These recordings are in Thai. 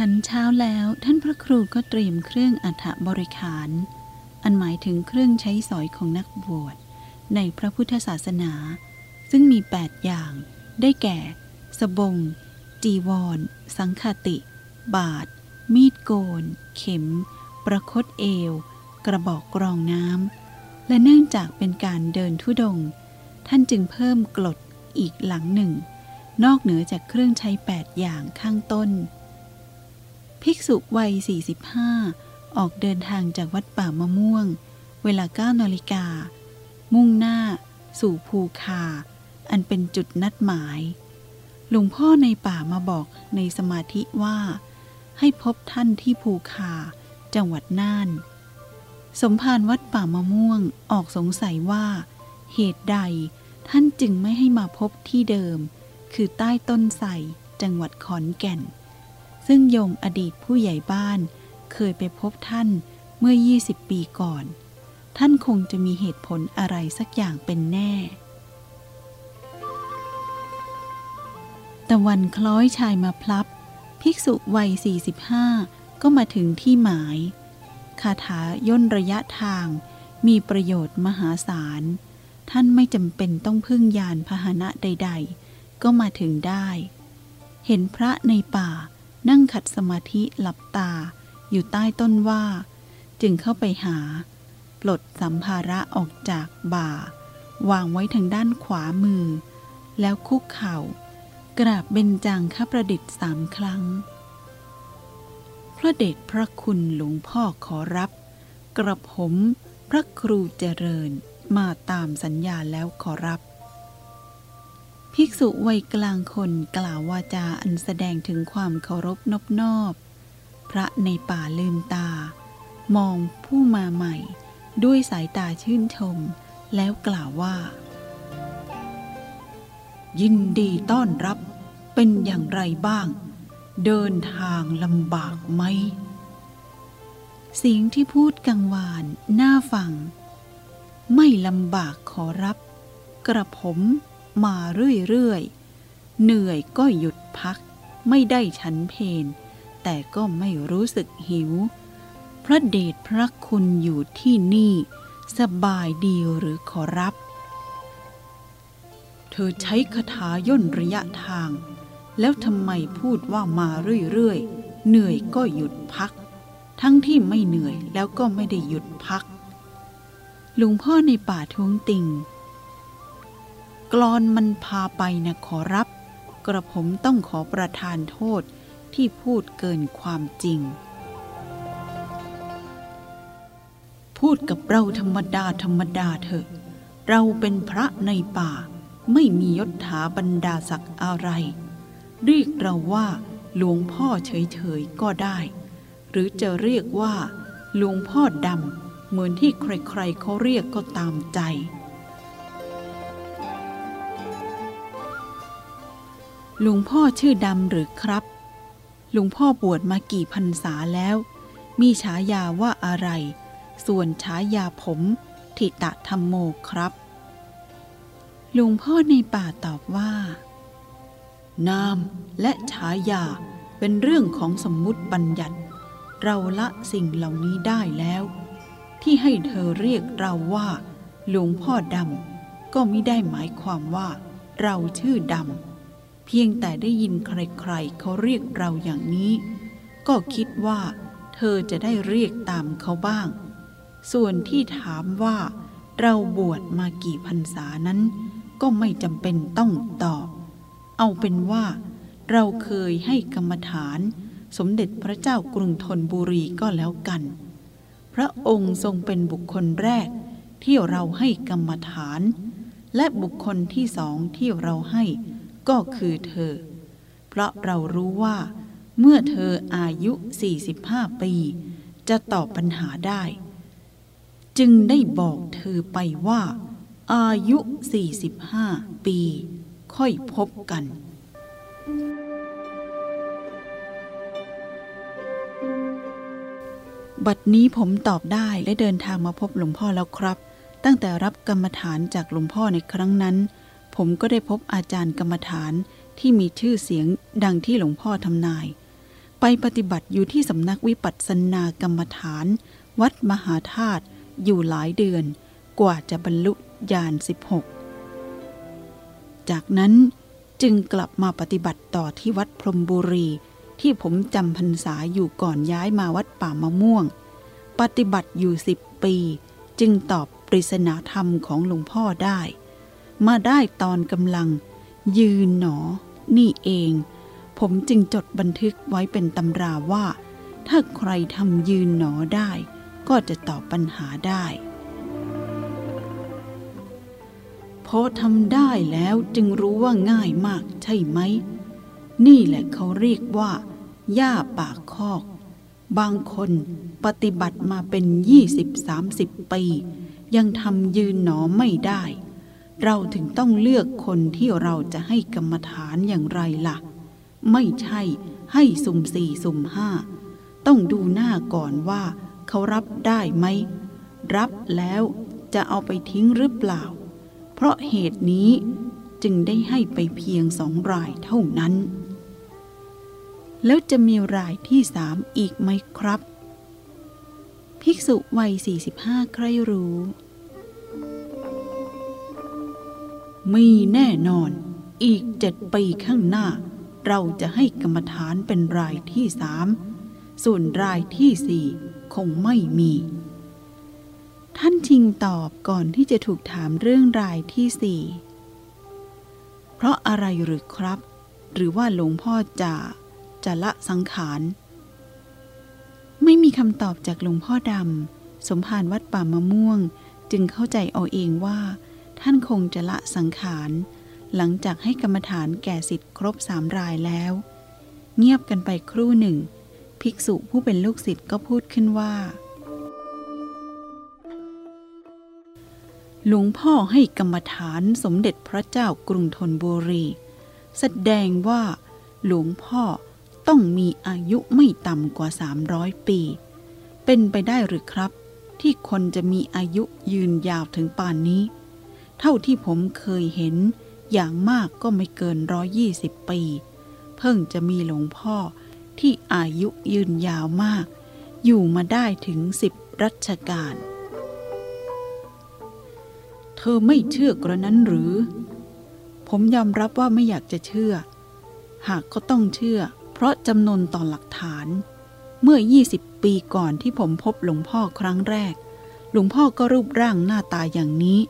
ฉันเช้าแล้วท่านพระครูก็เตรียมเครื่องอัฐบริขาร อันหมายถึงเครื่องใช้สอยของนักบวชในพระพุทธศาสนา ซึ่งมี 8 อย่าง ได้แก่ สบง จีวร สังคติ บาท มีดโกน เข็ม ประคตเอว กระบอกกรองน้ำ และเนื่องจากเป็นการเดินทุดง ท่านจึงเพิ่มกรดอีกหลังหนึ่ง นอกเหนือจากเครื่องใช้ 8 อย่างข้างต้น ภิกษุวัย 45 ออกเดินทางจากวัดป่ามะม่วง เวลา9นาฬิกา มุ่งหน้า สู่ภูคา อันเป็นจุดนัดหมาย หลวงพ่อในป่ามาบอกในสมาธิว่า ให้พบท่านที่ภูคา จังหวัดน่าน สมภารวัดป่ามะม่วงออกสงสัยว่า เหตุใดท่านจึงไม่ให้มาพบที่เดิม คือใต้ต้นไทรจังหวัดขอนแก่น ซึ่งยมอดีตผู้ใหญ่บ้าน เคยไปพบท่านเมื่อ 20 ปีก่อน ท่านคงจะมีเหตุผลอะไรสักอย่างเป็นแน่ ตะวันคล้อยชายมาพลับ ภิกษุวัย 45 ก็มาถึงที่หมาย คาถาย่นระยะทางมีประโยชน์มหาศาล ท่านไม่จำเป็นต้องพึ่งยานพาหนะใด ๆ ก็มาถึงได้ เห็นพระในป่า นั่งขัดสมาธิหลับตา อยู่ใต้ต้นว่า จึงเข้าไปหา ปลดสัมภาระออกจากบ่า วางไว้ทางด้านขวามือ แล้วคุกเข่า กราบเบญจังข้าประดิษฐ์สามครั้ง พระเดชพระคุณหลวงพ่อขอรับ กระผมพระครูเจริญมาตามสัญญาแล้วขอรับ ภิกษุวัยกลางคนกล่าววาจาอันแสดงถึงความเคารพนบนอบ พระในป่าลืมตา มองผู้มาใหม่ ด้วยสายตาชื่นชม แล้วกล่าวว่า ยินดีต้อนรับเป็นอย่างไรบ้าง เดินทางลำบากไหม เสียงที่พูดกังวานน่าฟัง ไม่ลำบากขอรับ กระผม มาเรื่อยๆ เหนื่อยก็หยุดพัก ไม่ได้ฉันเพนแต่ก็ไม่รู้สึกหิว พระเดชพระคุณอยู่ที่นี่ สบายดีหรือขอรับ เธอใช้คาถาย่นระยะทาง แล้วทำไมพูดว่ามาเรื่อยๆ เหนื่อยก็หยุดพัก ทั้งที่ไม่เหนื่อยแล้วก็ไม่ได้หยุดพัก หลวงพ่อในป่าท้วงติ่ง กรอนมันพาไปนะขอรับ กระผมต้องขอประทานโทษที่พูดเกินความจริง พูดกับเราธรรมดาธรรมดาเถอะ เราเป็นพระในป่า ไม่มียศถาบรรดาศักดิ์อะไร เรียกเราว่าหลวงพ่อเฉยๆก็ได้ หรือจะเรียกว่าหลวงพ่อดำเหมือนที่ใครๆเขาเรียกก็ตามใจ ลวงพ่อชื่อดำหรือครับหลวงพ่อบวชมากี่พรรษาแล้ว มีฉายาว่าอะไร ส่วนฉายาผม ทิตะธรรมโมครับหลวงพ่อในป่าตอบว่า นามและฉายาเป็นเรื่องของสมมุติบัญญัติ เราละสิ่งเหล่านี้ได้แล้ว ที่ให้เธอเรียกเราว่าหลวงพ่อดำก็ไม่ได้หมายความว่า เราชื่อดำ เพียงแต่ได้ยินใครๆเขาเรียกเราอย่างนี้ ก็คิดว่า เธอจะได้เรียกตามเขาบ้าง ส่วนที่ถามว่า เราบวชมากี่พรรษานั้น ก็ไม่จำเป็นต้องตอบ เอาเป็นว่า เราเคยให้กรรมฐาน สมเด็จพระเจ้ากรุงธนบุรีก็แล้วกัน พระองค์ทรงเป็นบุคคลแรก ที่เราให้กรรมฐาน และบุคคลที่สองที่เราให้ ก็คือเธอ เพราะเรารู้ว่า เมื่อเธออายุ 45 ปี จะตอบปัญหาได้ จึงได้บอกเธอไปว่า อายุ 45 ปี ค่อยพบกันบัดนี้ผมตอบได้และเดินทางมาพบหลวงพ่อแล้วครับ ตั้งแต่รับกรรมฐานจากหลวงพ่อในครั้งนั้น ผมก็ได้พบอาจารย์กรรมฐานที่มีชื่อเสียงดังที่หลวงพ่อทำนาย ไปปฏิบัติอยู่ที่สำนักวิปัสสนากรรมฐาน วัดมหาธาตุอยู่หลายเดือน กว่าจะบรรลุญาณ 16 จากนั้นจึงกลับมาปฏิบัติต่อที่วัดพรมบุรี ที่ผมจำพรรษาอยู่ก่อนย้ายมาวัดป่ามะม่วง ปฏิบัติอยู่สิบปี จึงตอบปริศนาธรรมของหลวงพ่อได้ มาได้ตอนกำลัง ยืนหนอ นี่เอง ผมจึงจดบันทึกไว้เป็นตำราว่า ถ้าใครทำยืนหนอได้ ก็จะตอบปัญหาได้พอทำได้แล้วจึงรู้ว่าง่ายมากใช่ไหม นี่แหละเขาเรียกว่าหญ้าปากคอก บางคนปฏิบัติมาเป็น 20-30 ปี ยังทำยืนหนอไม่ได้ เราถึงต้องเลือกคนที่เราจะให้กรรมฐานอย่างไรละ่ะ ไม่ใช่ให้สุ่มสี่สุ่มห้า ต้องดูหน้าก่อนว่า เขารับได้ไหม รับแล้วจะเอาไปทิ้งหรือเปล่า เพราะเหตุนี้จึงได้ให้ไปเพียงสองรายเท่านั้น แล้วจะมีรายที่สามอีกไหมครับ ภิกษุวัย 45 ใครรู้ มีแน่นอน อีกเจ็ดปีข้างหน้า เราจะให้กรรมฐานเป็นรายที่สามส่วนรายที่สี่คงไม่มี ท่านชิงตอบก่อนที่จะถูกถามเรื่องรายที่สี่เพราะอะไรหรือครับ หรือว่าหลวงพ่อจะจะละสังขาร ไม่มีคำตอบจากหลวงพ่อดำสมภารวัดป่ามะม่วงจึงเข้าใจเอาเองว่า ท่านคงจะละสังขาร หลังจากให้กรรมฐานแก่สิทธิ์ครบสามรายแล้ว เงียบกันไปครู่หนึ่ง ภิกษุผู้เป็นลูกศิษย์ก็พูดขึ้นว่า หลวงพ่อให้กรรมฐานสมเด็จพระเจ้ากรุงธนบุรี แสดงว่า หลวงพ่อต้องมีอายุไม่ต่ำกว่า 300 ปี เป็นไปได้หรือครับ ที่คนจะมีอายุยืนยาวถึงป่านนี้ เท่าที่ผมเคยเห็น อย่างมากก็ไม่เกิน120ปี เพิ่งจะมีหลวงพ่อที่อายุยืนยาวมาก อยู่มาได้ถึงสิบรัชกาล เธอไม่เชื่อกระนั้นหรือ ผมยอมรับว่าไม่อยากจะเชื่อ หากก็ต้องเชื่อ เพราะจำนวนต่อหลักฐาน เมื่อ 20 ปีก่อนที่ผมพบหลวงพ่อครั้งแรก หลวงพ่อก็รูปร่างหน้าตาอย่างนี้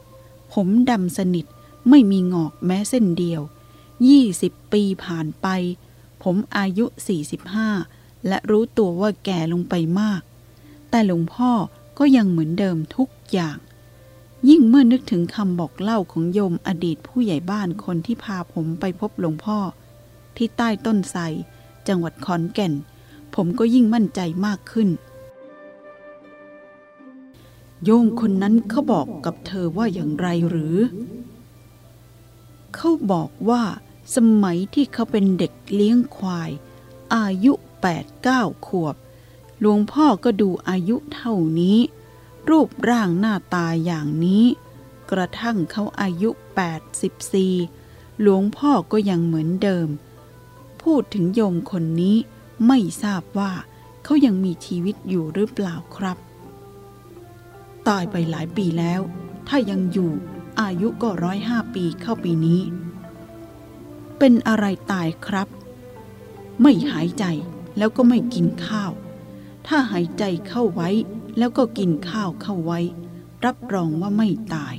ผมดำสนิทไม่มีงอกแม้เส้นเดียว 20 ปีผ่านไป ผมอายุ 45 และรู้ตัวว่าแก่ลงไปมาก แต่หลวงพ่อก็ยังเหมือนเดิมทุกอย่าง ยิ่งเมื่อนึกถึงคำบอกเล่าของโยมอดีตผู้ใหญ่บ้านคนที่พาผมไปพบหลวงพ่อ ที่ใต้ต้นไทรจังหวัดขอนแก่น ผมก็ยิ่งมั่นใจมากขึ้น โยมคนนั้นเขาบอกกับเธอว่าอย่างไรหรือ เขาบอกว่าสมัยที่เขาเป็นเด็กเลี้ยงควาย อายุแปดเก้าขวบ หลวงพ่อก็ดูอายุเท่านี้ รูปร่างหน้าตาอย่างนี้ กระทั่งเขาอายุ 84 หลวงพ่อก็ยังเหมือนเดิม พูดถึงโยมคนนี้ไม่ทราบว่าเขายังมีชีวิตอยู่หรือเปล่าครับ ตายไปหลายปีแล้ว ถ้ายังอยู่อายุก็ร้อยห้าปีเข้าปีนี้ เป็นอะไรตายครับ ไม่หายใจแล้วก็ไม่กินข้าว ถ้าหายใจเข้าไว้แล้วก็กินข้าวเข้าไว้ รับรองว่าไม่ตาย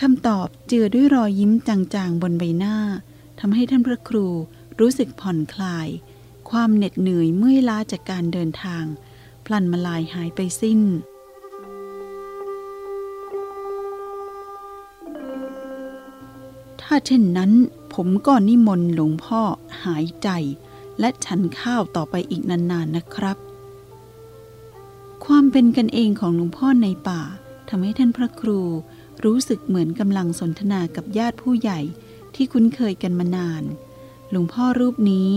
คำตอบเจือด้วยรอยยิ้มจางๆบนใบหน้าทำให้ท่านพระครูรู้สึกผ่อนคลาย ความเหน็ดเหนื่อยเมื่อยล้าจากการเดินทาง พลันมาลายหายไปสิ้น ถ้าเช่นนั้น ผมก็นิมนต์หลวงพ่อหายใจ และฉันข้าวต่อไปอีกนานๆนนะครับ ความเป็นกันเองของหลวงพ่อในป่าทำให้ท่านพระครูรู้สึกเหมือนกำลังสนทนากับญาติผู้ใหญ่ที่คุ้นเคยกันมานาน หลวงพ่อรูปนี้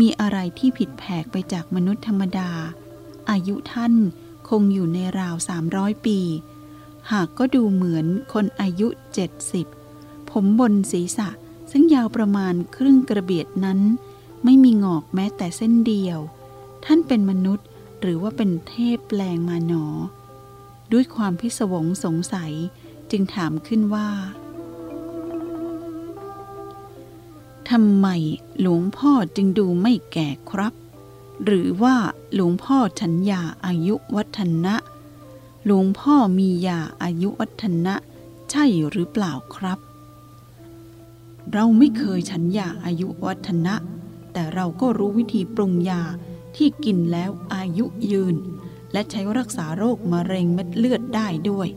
มีอะไรที่ผิดแผกไปจากมนุษย์ธรรมดา อายุท่านคงอยู่ในราว 300 ปี หากก็ดูเหมือนคนอายุ 70 ผมบนศีรษะซึ่งยาวประมาณครึ่งกระเบียดนั้น ไม่มีงอกแม้แต่เส้นเดียว ท่านเป็นมนุษย์หรือว่าเป็นเทพแปลงมาหนอ ด้วยความพิศวงสงสัยจึงถามขึ้นว่าทำไมหลวงพ่อจึงดูไม่แก่ครับ หรือว่าหลวงพ่อฉันยาอายุวัฒนะ หลวงพ่อมียาอายุวัฒนะ ใช่หรือเปล่าครับ เราไม่เคยฉันยาอายุวัฒนะ แต่เราก็รู้วิธีปรุงยาที่กินแล้วอายุยืน และใช้รักษาโรคมะเร็งเม็ดเลือดได้ด้วย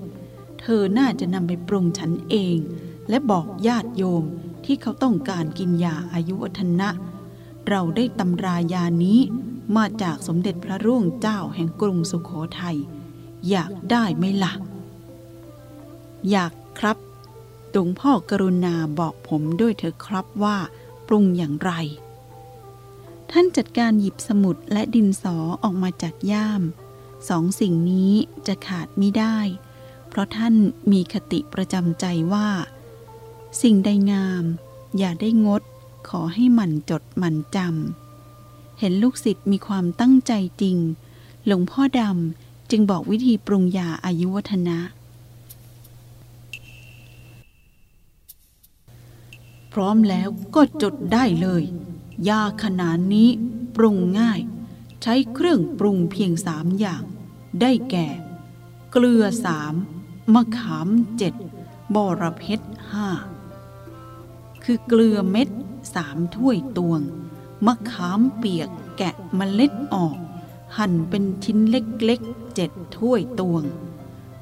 เธอน่าจะนำไปปรุงฉันเอง และบอกญาติโยมที่เขาต้องการกินยาอายุวัฒนะ เราได้ตำรายานี้มาจากสมเด็จพระร่วงเจ้าแห่งกรุงสุขโขทยัยอยากได้ไหมละ่ะ อยากครับ ลวงพ่อกรุณาบอกผมด้วยเถอะครับว่าปรุงอย่างไร ท่านจัดการหยิบสมุดและดินสอออกมาจากย่าม สองสิ่งนี้จะขาดไม่ได้ เพราะท่านมีคติประจำใจว่า สิ่งใดงาม อย่าได้งด ขอให้หมั่นจดหมั่นจำ เห็นลูกศิษย์มีความตั้งใจจริง หลวงพ่อดำจึงบอกวิธีปรุงยาอายุวัฒนะ ร้อมแล้วก็จดได้เลย ยาขนาดนี้ปรุงง่าย ใช้เครื่องปรุงเพียงสามอย่าง ได้แก่ เกลือสามมะขามเจ็ดบอระเพ็ดห้าคือเกลือเม็ดสามถ้วยตวง มะขามเปียกแกะเมล็ดออก หั่นเป็นชิ้นเล็กๆเจ็ดถ้วยตวง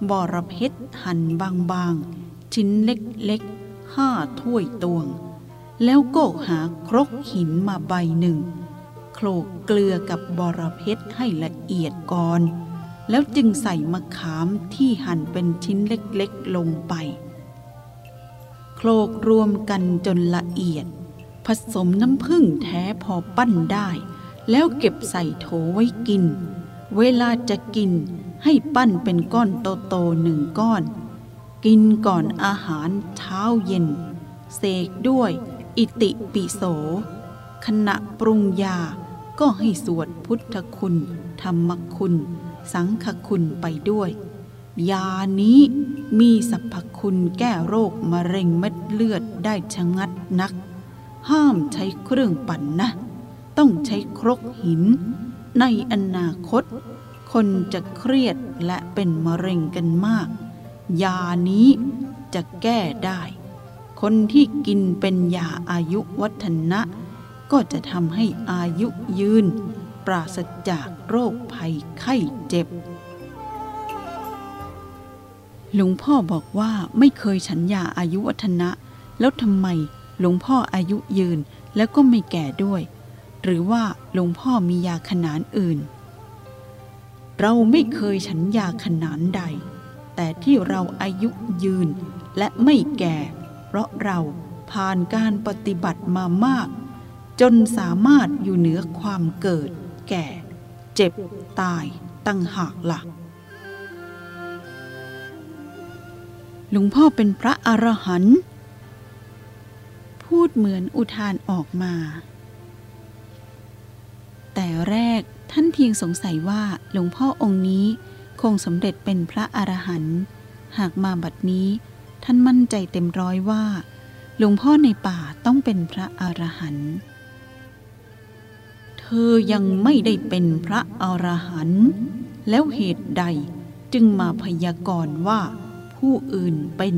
บอระเพ็ดหั่นบางๆ ชิ้นเล็กๆห้าถ้วยตวง แล้วก็หาครกหินมาใบหนึ่งโขลกเกลือกับบอระเพ็ดให้ละเอียดก่อน แล้วจึงใส่มะขามที่หั่นเป็นชิ้นเล็กๆลงไปโขลกรวมกันจนละเอียด ผสมน้ำผึ้งแท้พอปั้นได้ แล้วเก็บใส่โถไว้กิน เวลาจะกินให้ปั้นเป็นก้อนโตๆหนึ่งก้อน กินก่อนอาหารเช้าเย็น เสกด้วย อิติปิโส ขณะปรุงยา ก็ให้สวดพุทธคุณ ธรรมคุณ สังฆคุณไปด้วย ยานี้มีสรรพคุณแก้โรคมะเร็งเม็ดเลือดได้ชะงัดนัก ห้ามใช้เครื่องปั่นนะ ต้องใช้ครกหิน ในอนาคต คนจะเครียดและเป็นมะเร็งกันมาก ยานี้จะแก้ได้ คนที่กินเป็นยาอายุวัฒนะ ก็จะทำให้อายุยืน ปราศจากโรคภัยไข้เจ็บ หลวงพ่อบอกว่าไม่เคยฉันยาอายุวัฒนะ แล้วทำไมหลวงพ่ออายุยืนแล้วก็ไม่แก่ด้วย หรือว่าหลวงพ่อมียาขนานอื่น เราไม่เคยฉันยาขนานใด แต่ที่เราอายุยืนและไม่แก่ ราะเราผ่านการปฏิบัติมามาก จนสามารถอยู่เหนือความเกิด แก่ เจ็บตายตั้งหากละ่ะหลวงพ่อเป็นพระอรหันต์พูดเหมือนอุทานออกมา แต่แรกท่านเพียงสงสัยว่าหลวงพ่อองค์นี้คงสำเร็จเป็นพระอรหันต์หากมาบัดนี้ ท่านมั่นใจเต็มร้อยว่า หลวงพ่อในป่าต้องเป็นพระอรหันต์เธอยังไม่ได้เป็นพระอรหันต์แล้วเหตุใดจึงมาพยากรณ์ว่าผู้อื่นเป็น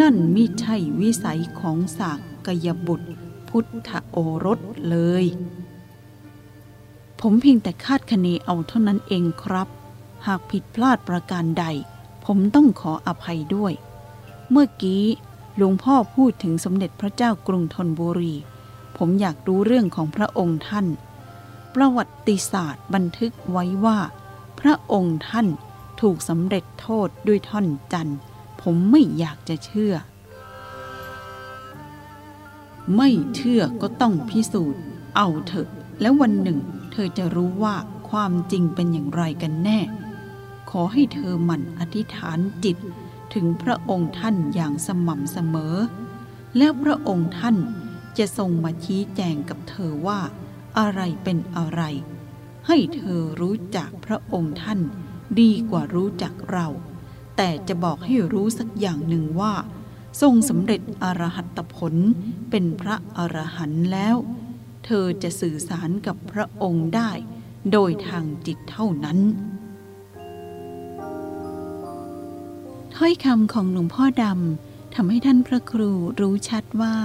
นั่นมิใช่วิสัยของสากกยบุตรพุทธโอรสเลย ผมเพียงแต่คาดคะเนเอาเท่านั้นเองครับ หากผิดพลาดประการใด ผมต้องขออภัยด้วย เมื่อกี้หลวงพ่อพูดถึงสมเด็จพระเจ้ากรุงธนบุรี ผมอยากรู้เรื่องของพระองค์ท่าน ประวัติศาสตร์บันทึกไว้ว่า พระองค์ท่านถูกสำเร็จโทษด้วยท่อนจันทร์ผมไม่อยากจะเชื่อ ไม่เชื่อก็ต้องพิสูจน์ เอาเถอะ แล้ววันหนึ่ง เธอจะรู้ว่าความจริงเป็นอย่างไรกันแน่ ขอให้เธอหมั่นอธิษฐานจิต ถึงพระองค์ท่านอย่างสม่ำเสมอ แล้วพระองค์ท่านจะทรงมาชี้แจงกับเธอว่า อะไรเป็นอะไร ให้เธอรู้จักพระองค์ท่านดีกว่ารู้จักเรา แต่จะบอกให้รู้สักอย่างหนึ่งว่า ทรงสำเร็จอรหัตผลเป็นพระอรหันต์แล้ว เธอจะสื่อสารกับพระองค์ได้ โดยทางจิตเท่านั้น ถ้อยคำของหลวงพ่อดำทำให้ท่านพระครูรู้ชัดว่า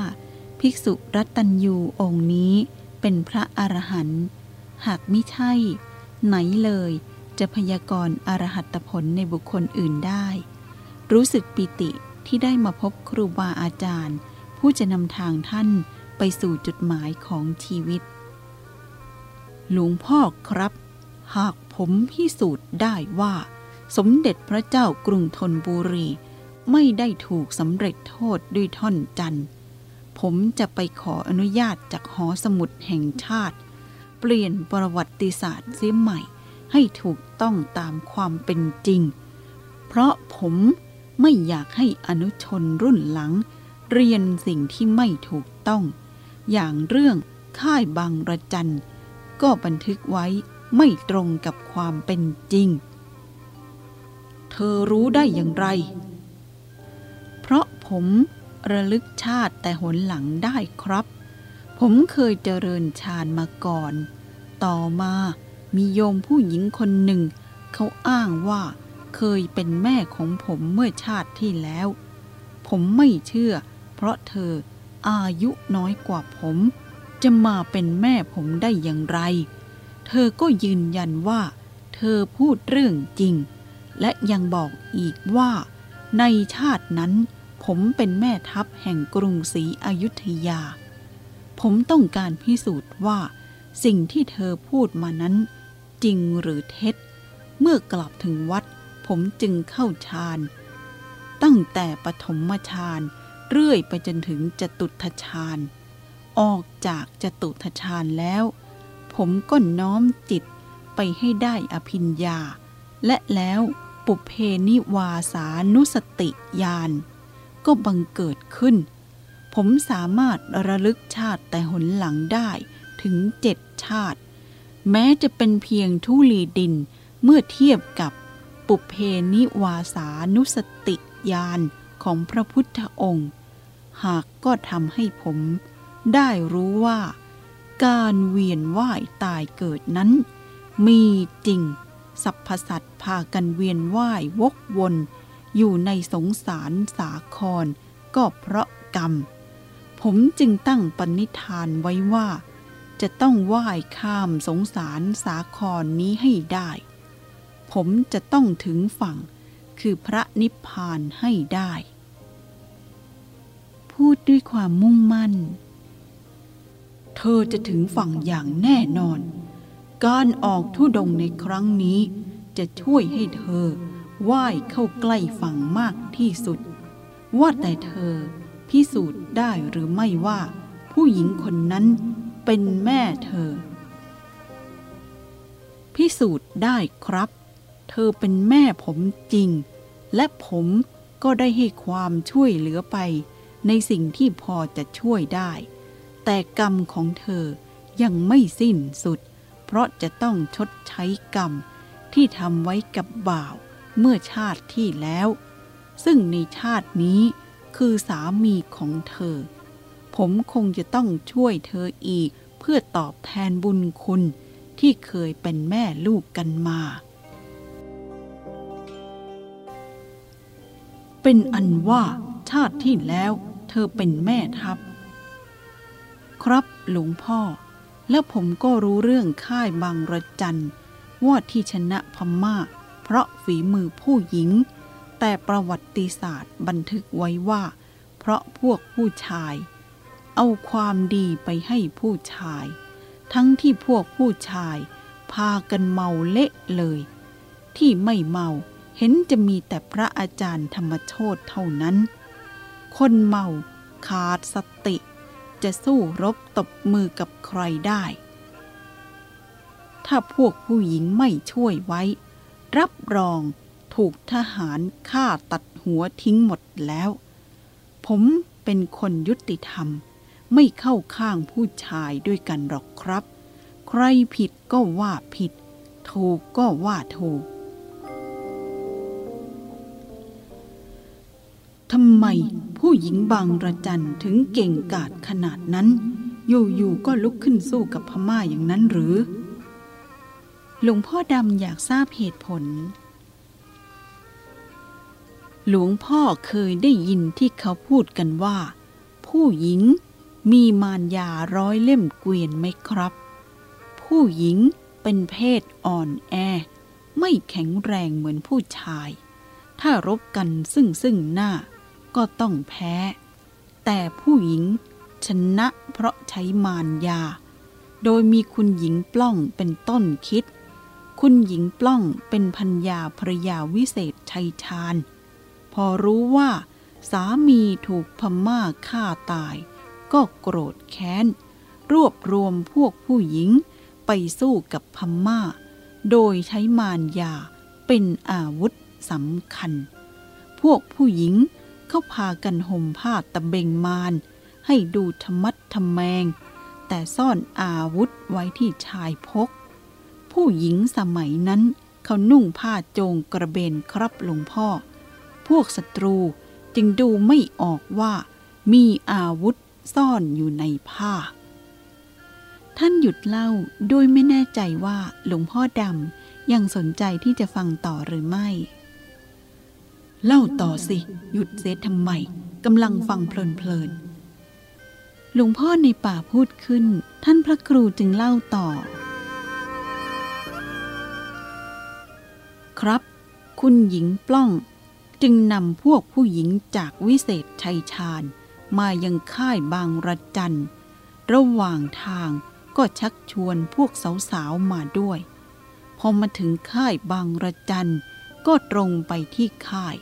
ภิกษุรัตัญยูองค์นี้เป็นพระอรหันต์หากไม่ใช่ ไหนเลยจะพยากรณ์อรหัตผลในบุคคลอื่นได้ รู้สึกปิติที่ได้มาพบครูบาอาจารย์ ผู้จะนำทางท่านไปสู่จุดหมายของชีวิต หลวงพ่อครับ หากผมพิสูจน์ได้ว่า สมเด็จพระเจ้ากรุงธนบุรี ไม่ได้ถูกสำเร็จโทษด้วยท่อนจันทร์ผมจะไปขออนุญาตจากหอสมุดแห่งชาติ เปลี่ยนประวัติศาสตร์เสียใหม่ ให้ถูกต้องตามความเป็นจริง เพราะผมไม่อยากให้อนุชนรุ่นหลัง เรียนสิ่งที่ไม่ถูกต้อง อย่างเรื่องค่ายบางระจันก็บันทึกไว้ไม่ตรงกับความเป็นจริง เธอรู้ได้อย่างไร เพราะผมระลึกชาติแต่หนหลังได้ครับ ผมเคยเจริญฌานมาก่อน ต่อมามีโยมผู้หญิงคนหนึ่ง เขาอ้างว่าเคยเป็นแม่ของผมเมื่อชาติที่แล้ว ผมไม่เชื่อ เพราะเธออายุน้อยกว่าผม จะมาเป็นแม่ผมได้อย่างไร เธอก็ยืนยันว่า เธอพูดเรื่องจริง และยังบอกอีกว่า ในชาตินั้น ผมเป็นแม่ทัพแห่งกรุงศรีอยุธยา ผมต้องการพิสูจน์ว่า สิ่งที่เธอพูดมานั้น จริงหรือเท็จ เมื่อกลับถึงวัด ผมจึงเข้าฌาน ตั้งแต่ปฐมฌานเรื่อยไปจนถึงจตุทฌานออกจากจตุทฌานแล้ว ผมก็น้อมจิตไปให้ได้อภิญญา และแล้วปุเพนิวาสานุสติญาณก็บังเกิดขึ้น ผมสามารถระลึกชาติแต่หนหลังได้ถึงเจ็ดชาติ แม้จะเป็นเพียงทุลีดินเมื่อเทียบกับปุเพนิวาสานุสติญาณของพระพุทธองค์ หากก็ทำให้ผมได้รู้ว่า การเวียนว่ายตายเกิดนั้น มีจริง สรรพสัตว์พากันเวียนว่ายวกวน อยู่ในสงสารสาคร ก็เพราะกรรม ผมจึงตั้งปณิธานไว้ว่า จะต้องว่ายข้ามสงสารสาครนี้ให้ได้ ผมจะต้องถึงฝั่งคือพระนิพพานให้ได้ พูดด้วยความมุ่งมั่น เธอจะถึงฝั่งอย่างแน่นอน การออกทุดงในครั้งนี้ จะช่วยให้เธอว่ายเข้าใกล้ฝั่งมากที่สุด ว่าแต่เธอพิสูจน์ได้หรือไม่ว่า ผู้หญิงคนนั้นเป็นแม่เธอ พิสูจน์ได้ครับ เธอเป็นแม่ผมจริง และผมก็ได้ให้ความช่วยเหลือไป ในสิ่งที่พอจะช่วยได้ แต่กรรมของเธอยังไม่สิ้นสุด เพราะจะต้องชดใช้กรรมที่ทำไว้กับบ่าวเมื่อชาติที่แล้ว ซึ่งในชาตินี้คือสามีของเธอ ผมคงจะต้องช่วยเธออีกเพื่อตอบแทนบุญคุณที่เคยเป็นแม่ลูกกันมา เป็นอันว่าชาติที่แล้วเธอเป็นแม่ทัพ ครับหลวงพ่อ แล้วผมก็รู้เรื่องค่ายบางระจันว่าที่ชนะพม่า เพราะฝีมือผู้หญิง แต่ประวัติศาสตร์บันทึกไว้ว่า เพราะพวกผู้ชาย เอาความดีไปให้ผู้ชาย ทั้งที่พวกผู้ชาย พากันเมาเละเลย ที่ไม่เมาเห็นจะมีแต่พระอาจารย์ธรรมโชตเท่านั้น คนเมาขาดสติ จะสู้รบตบมือกับใครได้ ถ้าพวกผู้หญิงไม่ช่วยไว้ รับรองถูกทหารฆ่าตัดหัวทิ้งหมดแล้ว ผมเป็นคนยุติธรรม ไม่เข้าข้างผู้ชายด้วยกันหรอกครับ ใครผิดก็ว่าผิด ถูกก็ว่าถูกทำไม ผู้หญิงบางระจันถึงเก่งกาจขนาดนั้น อยู่ๆก็ลุกขึ้นสู้กับพม่าอย่างนั้นหรือ หลวงพ่อดำอยากทราบเหตุผล หลวงพ่อเคยได้ยินที่เขาพูดกันว่า ผู้หญิงมีมารยาร้อยเล่มเกวียนไหมครับ ผู้หญิงเป็นเพศอ่อนแอ ไม่แข็งแรงเหมือนผู้ชาย ถ้ารบกันซึ่งซึ่งหน้า ก็ต้องแพ้ แต่ผู้หญิงชนะเพราะใช้มารยา โดยมีคุณหญิงปล้องเป็นต้นคิด คุณหญิงปล้องเป็นพัญญาภรยาวิเศษชัยชาญ พอรู้ว่า สามีถูกพม่าฆ่าตาย ก็โกรธแค้น รวบรวมพวกผู้หญิงไปสู้กับพม่า โดยใช้มารยาเป็นอาวุธสำคัญ พวกผู้หญิง เขาพากันห่มผ้าตะเบงมาน ให้ดูธรรมัดทำแมง แต่ซ่อนอาวุธไว้ที่ชายพก ผู้หญิงสมัยนั้นเขานุ่งผ้าโจงกระเบนครับหลวงพ่อ พวกศัตรูจึงดูไม่ออกว่ามีอาวุธซ่อนอยู่ในผ้า ท่านหยุดเล่าโดยไม่แน่ใจว่าหลวงพ่อดำยังสนใจที่จะฟังต่อหรือไม่ เล่าต่อสิ หยุดเสียทำไมกำลังฟังเพลินๆหลวงพ่อในป่าพูดขึ้น ท่านพระครูจึงเล่าต่อ ครับ คุณหญิงปล้อง จึงนำพวกผู้หญิงจากวิเศษชัยชาญ มายังค่ายบางระจัน ระหว่างทางก็ชักชวนพวกสาวๆมาด้วย พอมาถึงค่ายบางระจันก็ตรงไปที่ค่าย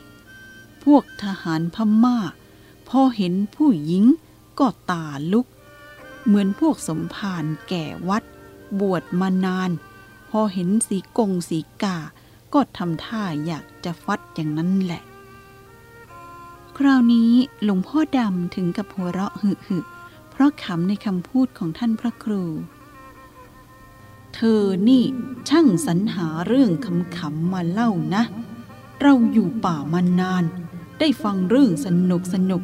พวกทหารพม่า พอเห็นผู้หญิงก็ตาลุก เหมือนพวกสมภารแก่วัด บวชมานาน พอเห็นสีกงสีกา ก็ทำท่าอยากจะฟัดอย่างนั้นแหละ คราวนี้หลวงพ่อดำถึงกับหัวเราะหึหึเพราะขำในคำพูดของท่านพระครู เธอนี่ช่างสรรหาเรื่องคำๆมาเล่านะ เราอยู่ป่ามานาน ได้ฟังเรื่องสนุกสนุก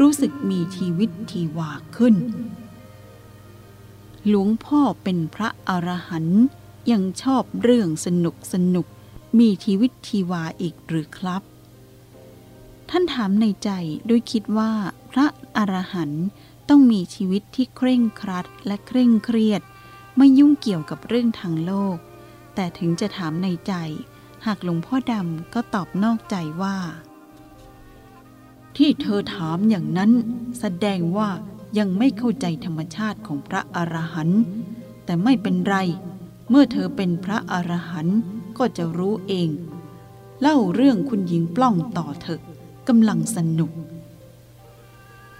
รู้สึกมีชีวิตทีวาขึ้น หลวงพ่อเป็นพระอรหันต์ยังชอบเรื่องสนุกสนุก มีชีวิตทีวาอีกหรือครับ ท่านถามในใจด้วยคิดว่า พระอรหันต์ต้องมีชีวิตที่เคร่งครัดและเคร่งเครียด ไม่ยุ่งเกี่ยวกับเรื่องทางโลก แต่ถึงจะถามในใจ หากหลวงพ่อดำก็ตอบนอกใจว่า ที่เธอถามอย่างนั้นแสดงว่ายังไม่เข้าใจธรรมชาติของพระอรหันต์แต่ไม่เป็นไร เมื่อเธอเป็นพระอรหันต์ก็จะรู้เอง เล่าเรื่องคุณหญิงปล้องต่อเถอะกำลังสนุก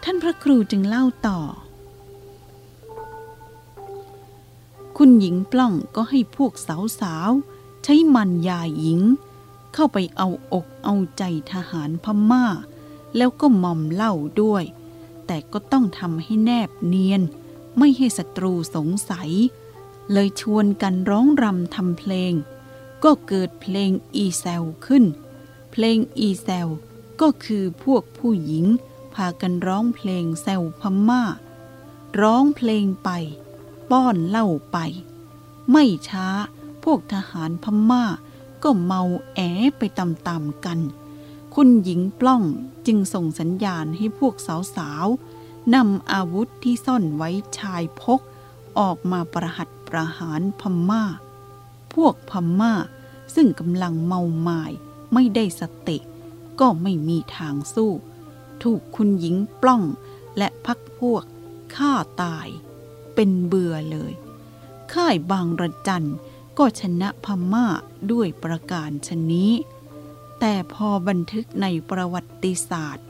ท่านพระครูจึงเล่าต่อ คุณหญิงปล้องก็ให้พวกสาวๆ ใช้มันยาหญิง เข้าไปเอาอกเอาใจทหารพม่า แล้วก็มอมเหล้าด้วย แต่ก็ต้องทำให้แนบเนียน ไม่ให้ศัตรูสงสัย เลยชวนกันร้องรำทำเพลง ก็เกิดเพลงอีแซลขึ้น เพลงอีแซลก็คือพวกผู้หญิง พากันร้องเพลงแซวพม่า ร้องเพลงไป ป้อนเหล้าไป ไม่ช้าพวกทหารพม่าก็เมาแอไปตามๆกัน คุณหญิงปล้องจึงส่งสัญญาณให้พวกสาวๆนำอาวุธที่ซ่อนไว้ชายพก ออกมาประหัตประหารพม่า พวกพม่าซึ่งกำลังเมาหมายไม่ได้สติก็ไม่มีทางสู้ ถูกคุณหญิงปล้องและพักพวกฆ่าตาย เป็นเบื่อเลย ค่ายบางระจันก็ชนะพม่าด้วยประการชนนี้ แต่พอบันทึกในประวัติศาสตร์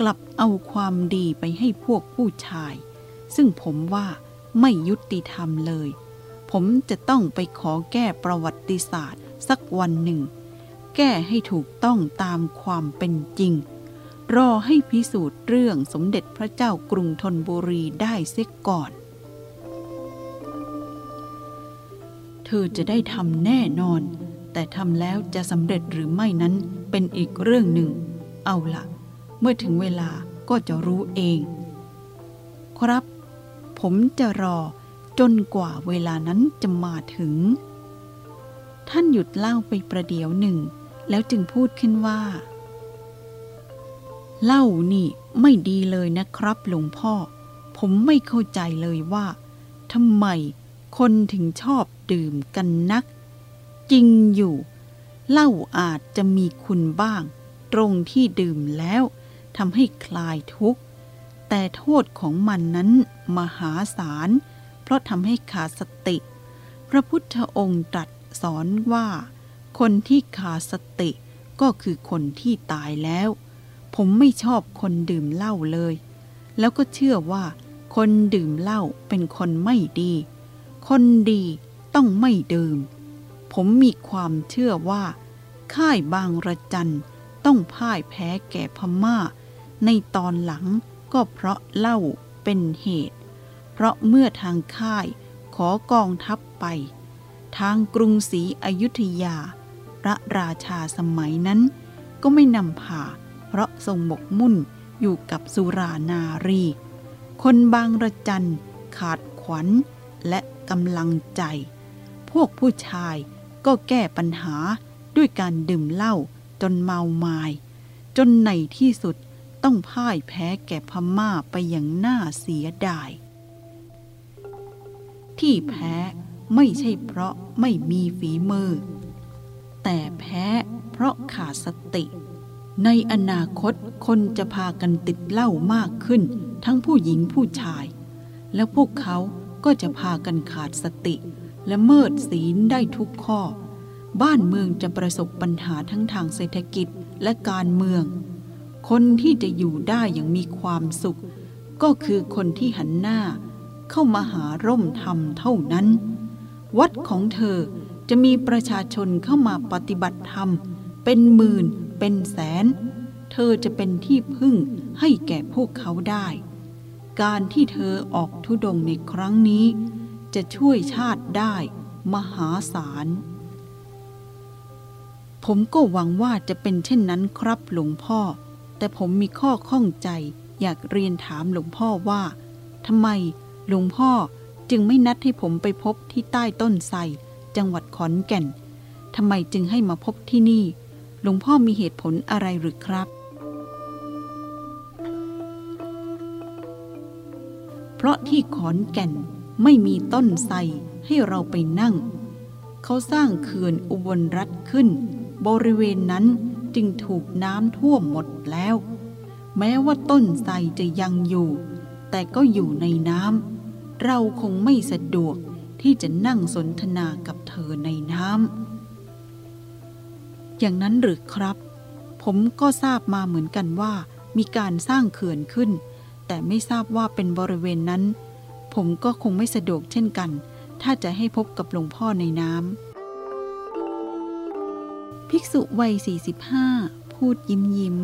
กลับเอาความดีไปให้พวกผู้ชาย ซึ่งผมว่าไม่ยุติธรรมเลย ผมจะต้องไปขอแก้ประวัติศาสตร์สักวันหนึ่ง แก้ให้ถูกต้องตามความเป็นจริง รอให้พิสูจน์เรื่องสมเด็จพระเจ้ากรุงธนบุรีได้เสียก่อนเธอจะได้ทำแน่นอน แต่ทำแล้วจะสำเร็จหรือไม่นั้นเป็นอีกเรื่องหนึ่ง เอาละเมื่อถึงเวลาก็จะรู้เอง ครับ ผมจะรอจนกว่าเวลานั้นจะมาถึง ท่านหยุดเล่าไปประเดี๋ยวหนึ่ง แล้วจึงพูดขึ้นว่า เล่านี่ไม่ดีเลยนะครับหลวงพ่อ ผมไม่เข้าใจเลยว่าทำไมคนถึงชอบดื่มกันนัก จริงอยู่ เหล้าอาจจะมีคุณบ้าง ตรงที่ดื่มแล้วทำให้คลายทุกข์ แต่โทษของมันนั้นมหาศาล เพราะทำให้ขาดสติ พระพุทธองค์ตรัสสอนว่า คนที่ขาดสติก็คือคนที่ตายแล้ว ผมไม่ชอบคนดื่มเหล้าเลย แล้วก็เชื่อว่า คนดื่มเหล้าเป็นคนไม่ดี คนดีต้องไม่ดื่ม ผมมีความเชื่อว่า ค่ายบางระจันต้องพ่ายแพ้แก่พม่า ในตอนหลังก็เพราะเล้าเป็นเหตุ เพราะเมื่อทางค่ายขอกองทัพไป ทางกรุงศรีอยุธยา พระราชาสมัยนั้น ก็ไม่นำพาเพราะทรงหมกมุ่นอยู่กับสุรานารี คนบางระจันขาดขวัญและกำลังใจ พวกผู้ชาย ก็แก้ปัญหาด้วยการดื่มเหล้าจนเมามาย จนในที่สุดต้องพ่ายแพ้แก่พม่าไปอย่างน่าเสียดาย ที่แพ้ไม่ใช่เพราะไม่มีฝีมือ แต่แพ้เพราะขาดสติ ในอนาคตคนจะพากันติดเหล้ามากขึ้น ทั้งผู้หญิงผู้ชาย แล้วพวกเขาก็จะพากันขาดสติ และเมิดศีลได้ทุกข้อ บ้านเมืองจะประสบปัญหาทั้งทางเศรษฐกิจและการเมือง คนที่จะอยู่ได้อย่างมีความสุข ก็คือคนที่หันหน้า เข้ามาหาร่มธรรมเท่านั้น วัดของเธอจะมีประชาชนเข้ามาปฏิบัติธรรม เป็นหมื่นเป็นแสน เธอจะเป็นที่พึ่งให้แก่พวกเขาได้ การที่เธอออกทุดงในครั้งนี้ จะช่วยชาติได้มหาศาล ผมก็หวังว่าจะเป็นเช่นนั้นครับหลวงพ่อ แต่ผมมีข้อข้องใจอยากเรียนถามหลวงพ่อว่าทำไมหลวงพ่อจึงไม่นัดให้ผมไปพบที่ใต้ต้นไทรจังหวัดขอนแก่นทำไมจึงให้มาพบที่นี่ หลวงพ่อมีเหตุผลอะไรหรือครับ เพราะที่ขอนแก่น ไม่มีต้นไทรให้เราไปนั่ง เขาสร้างเขื่อนอุบลรัฐขึ้น บริเวณนั้นจึงถูกน้ำท่วมหมดแล้ว แม้ว่าต้นไทรจะยังอยู่ แต่ก็อยู่ในน้ำเราคงไม่สะดวกที่จะนั่งสนทนากับเธอในน้ำอย่างนั้นหรือครับ ผมก็ทราบมาเหมือนกันว่า มีการสร้างเขื่อนขึ้น แต่ไม่ทราบว่าเป็นบริเวณนั้น ผมก็คงไม่สะดวกเช่นกัน ถ้าจะให้พบกับหลวงพ่อในน้ำ ภิกษุวัย 45 พูดยิ้มยิ้ม